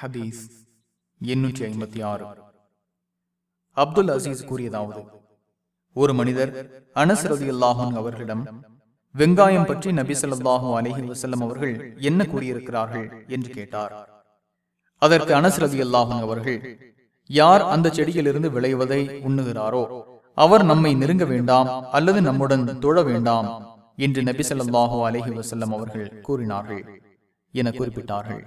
ஹபீஸ் எண்ணூற்றி ஐம்பத்தி ஆறு. அப்துல் அசீஸ் கூறியதாவது ஒரு மனிதர் அனஸ் ரதி அல்லாஹன் அவர்களிடம் வெங்காயம் பற்றி நபி ஸல்லல்லாஹு அலஹி வசல்லம் அவர்கள் என்ன கூறியிருக்கிறார்கள்? என்று கேட்டார். அதற்கு அனஸ் ரதி அல்லாஹன் அவர்கள் யார் அந்த செடியிலிருந்து விளைவதை உண்ணுகிறாரோ அவர் நம்மை நெருங்க வேண்டாம் அல்லது நம்முடன் தொழ வேண்டாம் என்று நபி ஸல்லல்லாஹு அலஹி வசல்லம் அவர்கள் கூறினார்கள் என குறிப்பிட்டார்கள்.